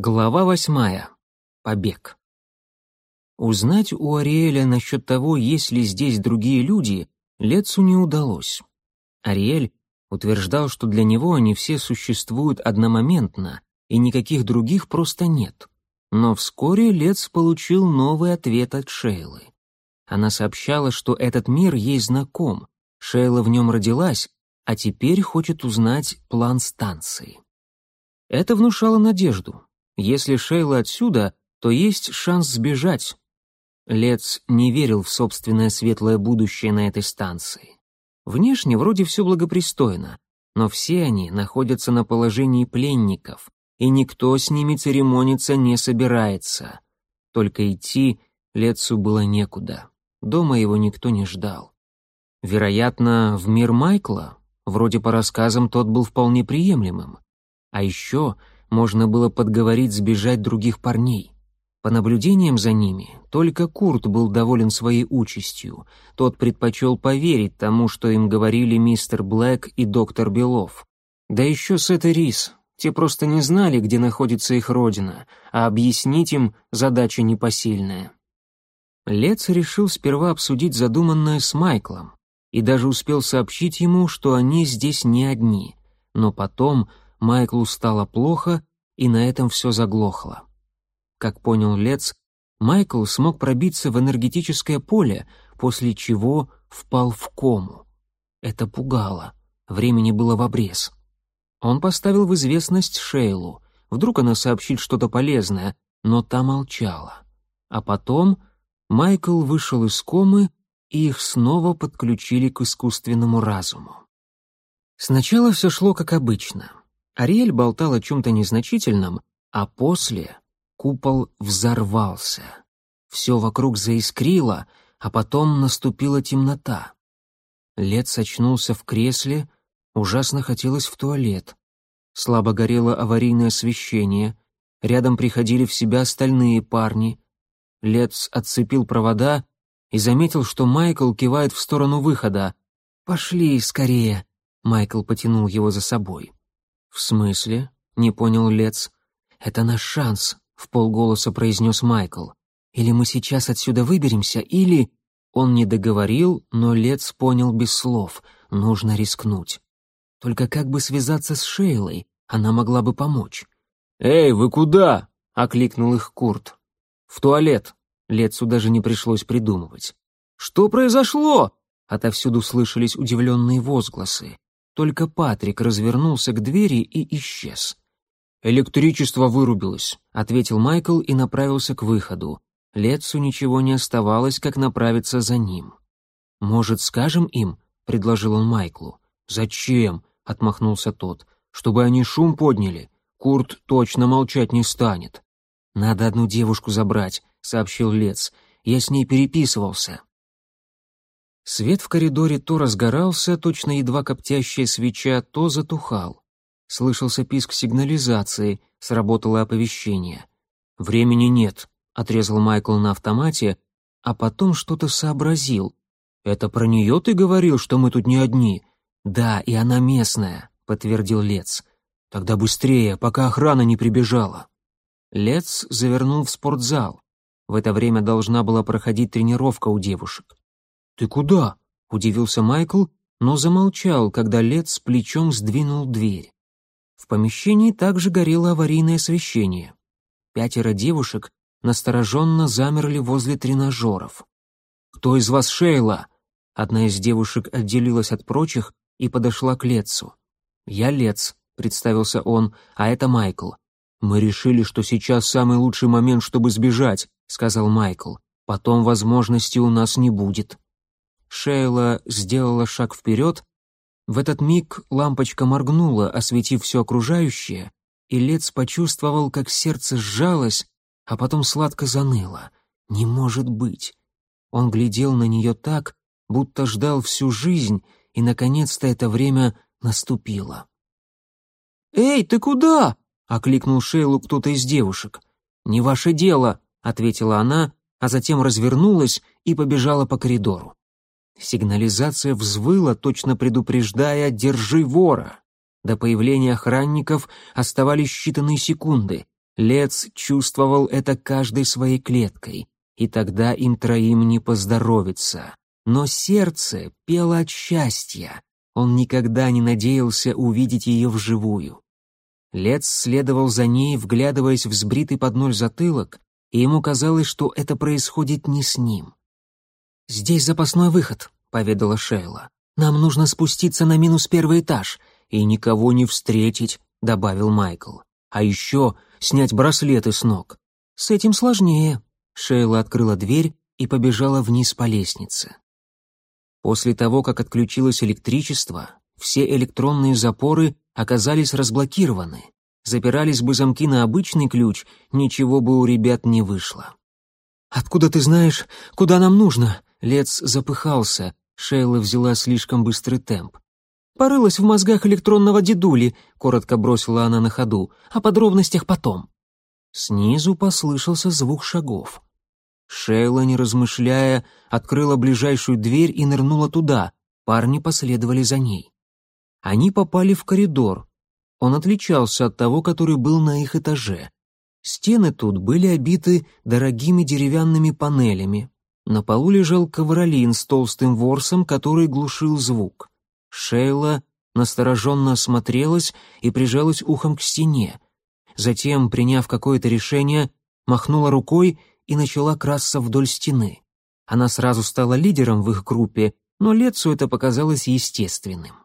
Глава восьмая. Побег. Узнать у Ариэля насчет того, есть ли здесь другие люди, Лецу не удалось. Ариэль утверждал, что для него они все существуют одномоментно, и никаких других просто нет. Но вскоре Лец получил новый ответ от Шейлы. Она сообщала, что этот мир ей знаком, Шейла в нем родилась, а теперь хочет узнать план станции. Это внушало надежду. Если Шейла отсюда, то есть шанс сбежать. Лец не верил в собственное светлое будущее на этой станции. Внешне вроде все благопристойно, но все они находятся на положении пленников, и никто с ними церемониться не собирается. Только идти Лецу было некуда. Дома его никто не ждал. Вероятно, в мир Майкла, вроде по рассказам, тот был вполне приемлемым. А еще можно было подговорить сбежать других парней. По наблюдениям за ними, только Курт был доволен своей участью. Тот предпочел поверить тому, что им говорили мистер Блэк и доктор Белов. Да еще с этой Рис. Те просто не знали, где находится их родина, а объяснить им задача непосильная. Лец решил сперва обсудить задуманное с Майклом и даже успел сообщить ему, что они здесь не одни. Но потом Майклу стало плохо, и на этом все заглохло. Как понял Лец, Майкл смог пробиться в энергетическое поле, после чего впал в кому. Это пугало, времени было в обрез. Он поставил в известность Шейлу, вдруг она сообщит что-то полезное, но та молчала. А потом Майкл вышел из комы, и их снова подключили к искусственному разуму. Сначала все шло как обычно. Ариэль болтал о чем-то незначительном, а после купол взорвался. Все вокруг заискрило, а потом наступила темнота. Лед сочнулся в кресле, ужасно хотелось в туалет. Слабо горело аварийное освещение, рядом приходили в себя остальные парни. Лец отцепил провода и заметил, что Майкл кивает в сторону выхода. «Пошли скорее», — Майкл потянул его за собой. «В смысле?» — не понял Лец. «Это наш шанс», — в полголоса произнес Майкл. «Или мы сейчас отсюда выберемся, или...» Он не договорил, но Лец понял без слов. Нужно рискнуть. Только как бы связаться с Шейлой? Она могла бы помочь. «Эй, вы куда?» — окликнул их Курт. «В туалет». Лецу даже не пришлось придумывать. «Что произошло?» Отовсюду слышались удивленные возгласы. Только Патрик развернулся к двери и исчез. «Электричество вырубилось», — ответил Майкл и направился к выходу. Летсу ничего не оставалось, как направиться за ним. «Может, скажем им?» — предложил он Майклу. «Зачем?» — отмахнулся тот. «Чтобы они шум подняли. Курт точно молчать не станет». «Надо одну девушку забрать», — сообщил Лец. «Я с ней переписывался». Свет в коридоре то разгорался, точно едва коптящая свеча, то затухал. Слышался писк сигнализации, сработало оповещение. «Времени нет», — отрезал Майкл на автомате, а потом что-то сообразил. «Это про нее ты говорил, что мы тут не одни?» «Да, и она местная», — подтвердил Лец. «Тогда быстрее, пока охрана не прибежала». Лец завернул в спортзал. В это время должна была проходить тренировка у девушек. «Ты куда?» — удивился Майкл, но замолчал, когда Лед с плечом сдвинул дверь. В помещении также горело аварийное освещение. Пятеро девушек настороженно замерли возле тренажеров. «Кто из вас Шейла?» Одна из девушек отделилась от прочих и подошла к Лецу. «Я Лец», — представился он, — «а это Майкл». «Мы решили, что сейчас самый лучший момент, чтобы сбежать», — сказал Майкл. «Потом возможности у нас не будет». Шейла сделала шаг вперед. В этот миг лампочка моргнула, осветив все окружающее, и Лец почувствовал, как сердце сжалось, а потом сладко заныло. «Не может быть!» Он глядел на нее так, будто ждал всю жизнь, и, наконец-то, это время наступило. «Эй, ты куда?» — окликнул Шейлу кто-то из девушек. «Не ваше дело», — ответила она, а затем развернулась и побежала по коридору. Сигнализация взвыла, точно предупреждая «держи вора». До появления охранников оставались считанные секунды. Лец чувствовал это каждой своей клеткой, и тогда им троим не поздоровится. Но сердце пело от счастья. Он никогда не надеялся увидеть ее вживую. Лец следовал за ней, вглядываясь в сбритый под ноль затылок, и ему казалось, что это происходит не с ним. «Здесь запасной выход», — поведала Шейла. «Нам нужно спуститься на минус первый этаж и никого не встретить», — добавил Майкл. «А еще снять браслеты с ног. С этим сложнее». Шейла открыла дверь и побежала вниз по лестнице. После того, как отключилось электричество, все электронные запоры оказались разблокированы. Запирались бы замки на обычный ключ, ничего бы у ребят не вышло. «Откуда ты знаешь, куда нам нужно?» Лец запыхался, Шейла взяла слишком быстрый темп. «Порылась в мозгах электронного дедули», — коротко бросила она на ходу, «о подробностях потом». Снизу послышался звук шагов. Шейла, не размышляя, открыла ближайшую дверь и нырнула туда. Парни последовали за ней. Они попали в коридор. Он отличался от того, который был на их этаже. Стены тут были обиты дорогими деревянными панелями. На полу лежал ковролин с толстым ворсом, который глушил звук. Шейла настороженно осмотрелась и прижалась ухом к стене. Затем, приняв какое-то решение, махнула рукой и начала красться вдоль стены. Она сразу стала лидером в их группе, но Лецу это показалось естественным.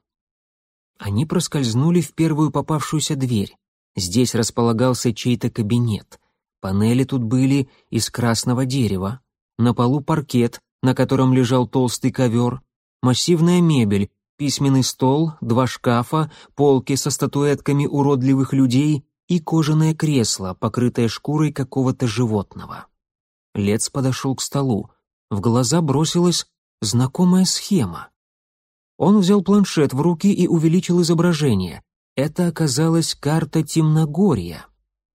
Они проскользнули в первую попавшуюся дверь. Здесь располагался чей-то кабинет. Панели тут были из красного дерева. На полу паркет, на котором лежал толстый ковер, массивная мебель, письменный стол, два шкафа, полки со статуэтками уродливых людей и кожаное кресло, покрытое шкурой какого-то животного. Лец подошел к столу. В глаза бросилась знакомая схема. Он взял планшет в руки и увеличил изображение. Это оказалась карта Темногорья.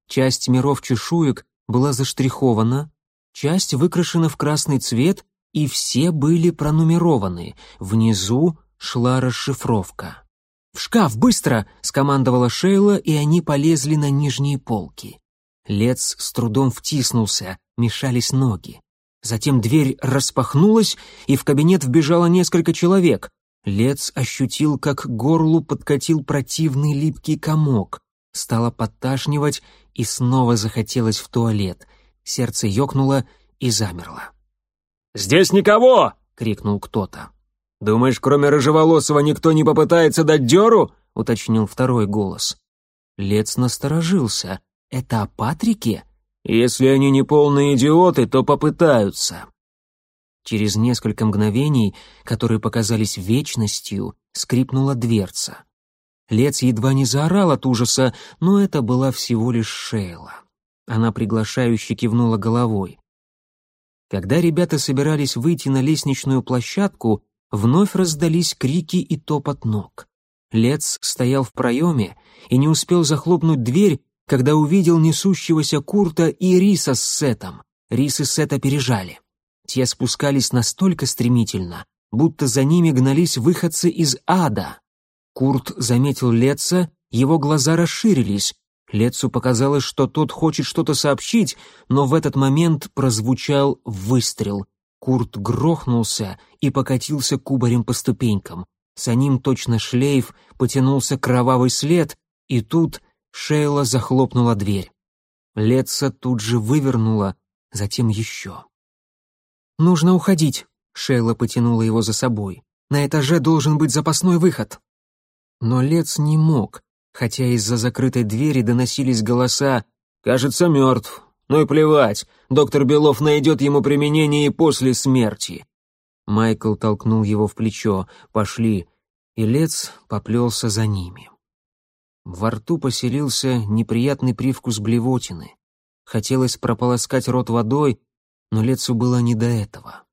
Часть миров чешуек была заштрихована, часть выкрашена в красный цвет, и все были пронумерованы. Внизу шла расшифровка. «В шкаф, быстро!» — скомандовала Шейла, и они полезли на нижние полки. Лец с трудом втиснулся, мешались ноги. Затем дверь распахнулась, и в кабинет вбежало несколько человек. Лец ощутил, как горлу подкатил противный липкий комок. Стало подташнивать, и снова захотелось в туалет. Сердце ёкнуло и замерло. «Здесь никого!» — крикнул кто-то. «Думаешь, кроме рыжеволосого никто не попытается дать дёру?» — уточнил второй голос. Лец насторожился. «Это о Патрике?» «Если они не полные идиоты, то попытаются». Через несколько мгновений, которые показались вечностью, скрипнула дверца. Лец едва не заорал от ужаса, но это была всего лишь Шейла. Она приглашающе кивнула головой. Когда ребята собирались выйти на лестничную площадку, вновь раздались крики и топот ног. Лец стоял в проеме и не успел захлопнуть дверь, когда увидел несущегося Курта и Риса с Сетом. Рис и Сет опережали. Те спускались настолько стремительно, будто за ними гнались выходцы из ада. Курт заметил Леца, его глаза расширились. Лецу показалось, что тот хочет что-то сообщить, но в этот момент прозвучал выстрел — Курт грохнулся и покатился кубарем по ступенькам. За ним точно шлейф потянулся кровавый след, и тут Шейла захлопнула дверь. Летца тут же вывернула, затем еще. «Нужно уходить», — Шейла потянула его за собой. «На этаже должен быть запасной выход». Но Лец не мог, хотя из-за закрытой двери доносились голоса «Кажется, мертв. Ну и плевать, доктор Белов найдет ему применение и после смерти. Майкл толкнул его в плечо. «Пошли!» И Лец поплелся за ними. Во рту поселился неприятный привкус блевотины. Хотелось прополоскать рот водой, но Лецу было не до этого.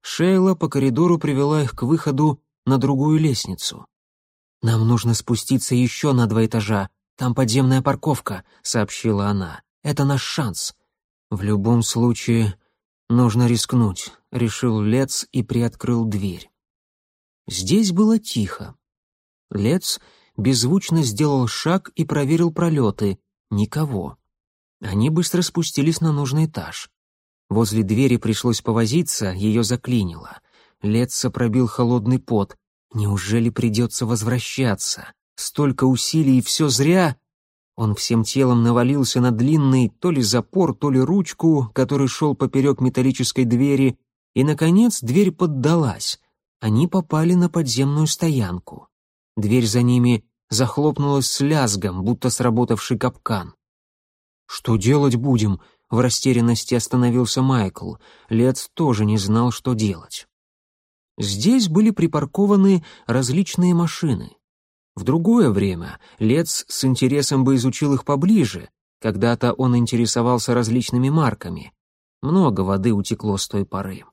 Шейла по коридору привела их к выходу на другую лестницу. «Нам нужно спуститься еще на два этажа. Там подземная парковка», — сообщила она. «Это наш шанс. В любом случае, нужно рискнуть, решил Лец и приоткрыл дверь. Здесь было тихо. Лец беззвучно сделал шаг и проверил пролеты. Никого. Они быстро спустились на нужный этаж. Возле двери пришлось повозиться, ее заклинило. Летца пробил холодный пот. Неужели придется возвращаться? Столько усилий, и все зря? Он всем телом навалился на длинный то ли запор, то ли ручку, который шел поперек металлической двери, и, наконец, дверь поддалась. Они попали на подземную стоянку. Дверь за ними захлопнулась с лязгом, будто сработавший капкан. «Что делать будем?» — в растерянности остановился Майкл. Лец тоже не знал, что делать. Здесь были припаркованы различные машины. В другое время Лец с интересом бы изучил их поближе. Когда-то он интересовался различными марками. Много воды утекло с той поры.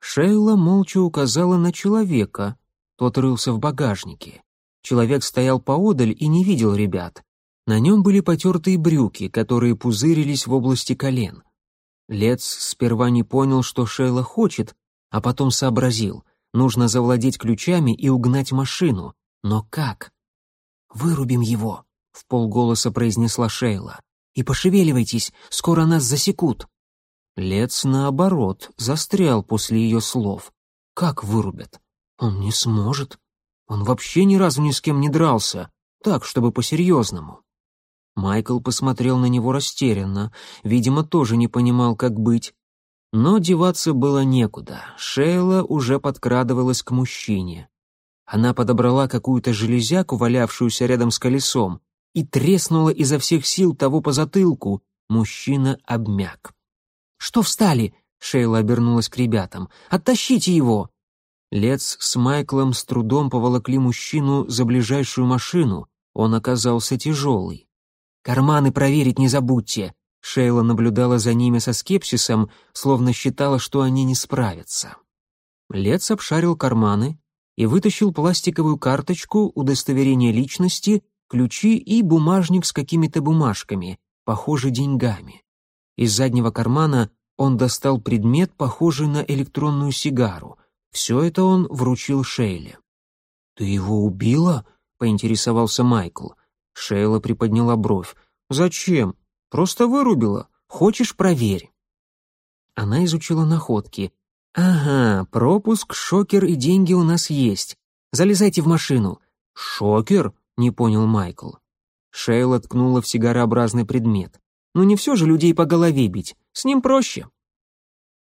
Шейла молча указала на человека. Тот рылся в багажнике. Человек стоял поодаль и не видел ребят. На нем были потертые брюки, которые пузырились в области колен. Лец сперва не понял, что Шейла хочет, а потом сообразил. Нужно завладеть ключами и угнать машину. Но как? «Вырубим его», — в полголоса произнесла Шейла. «И пошевеливайтесь, скоро нас засекут». Лец, наоборот, застрял после ее слов. «Как вырубят? Он не сможет. Он вообще ни разу ни с кем не дрался, так, чтобы по-серьезному». Майкл посмотрел на него растерянно, видимо, тоже не понимал, как быть. Но деваться было некуда, Шейла уже подкрадывалась к мужчине. Она подобрала какую-то железяку, валявшуюся рядом с колесом, и треснула изо всех сил того по затылку. Мужчина обмяк. «Что встали?» — Шейла обернулась к ребятам. «Оттащите его!» Лец с Майклом с трудом поволокли мужчину за ближайшую машину. Он оказался тяжелый. «Карманы проверить не забудьте!» Шейла наблюдала за ними со скепсисом, словно считала, что они не справятся. Лец обшарил карманы, и вытащил пластиковую карточку, удостоверение личности, ключи и бумажник с какими-то бумажками, похоже, деньгами. Из заднего кармана он достал предмет, похожий на электронную сигару. Все это он вручил Шейле. «Ты его убила?» — поинтересовался Майкл. Шейла приподняла бровь. «Зачем? Просто вырубила. Хочешь, проверь». Она изучила находки. «Ага, пропуск, шокер и деньги у нас есть. Залезайте в машину». «Шокер?» — не понял Майкл. Шейла ткнула в сигарообразный предмет. «Ну не все же людей по голове бить, с ним проще».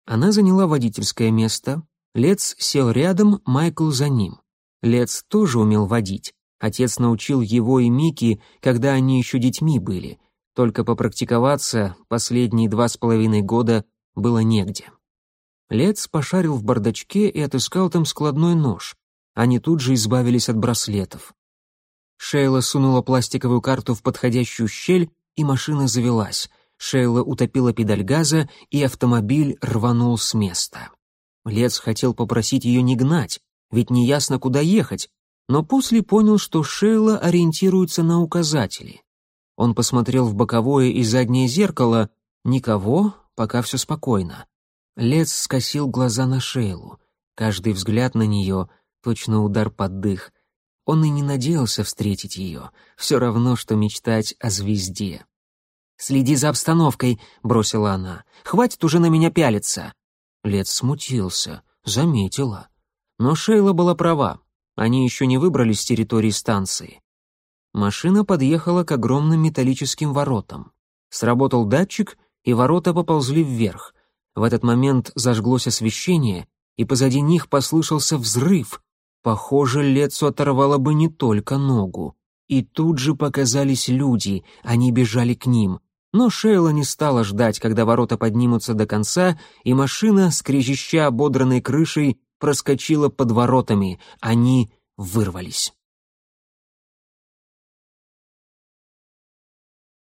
Она заняла водительское место. Лец сел рядом, Майкл за ним. Лец тоже умел водить. Отец научил его и Мики, когда они еще детьми были. Только попрактиковаться последние два с половиной года было негде. Лец пошарил в бардачке и отыскал там складной нож. Они тут же избавились от браслетов. Шейла сунула пластиковую карту в подходящую щель, и машина завелась. Шейла утопила педаль газа, и автомобиль рванул с места. Лец хотел попросить ее не гнать, ведь неясно, куда ехать, но после понял, что Шейла ориентируется на указатели. Он посмотрел в боковое и заднее зеркало. Никого, пока все спокойно. Лец скосил глаза на Шейлу. Каждый взгляд на нее — точно удар под дых. Он и не надеялся встретить ее, все равно, что мечтать о звезде. «Следи за обстановкой», — бросила она. «Хватит уже на меня пялиться». Лец смутился, заметила. Но Шейла была права. Они еще не выбрались с территории станции. Машина подъехала к огромным металлическим воротам. Сработал датчик, и ворота поползли вверх. В этот момент зажглось освещение, и позади них послышался взрыв. Похоже, Лецу оторвало бы не только ногу. И тут же показались люди, они бежали к ним. Но Шейла не стала ждать, когда ворота поднимутся до конца, и машина, скрежеща ободранной крышей, проскочила под воротами. Они вырвались.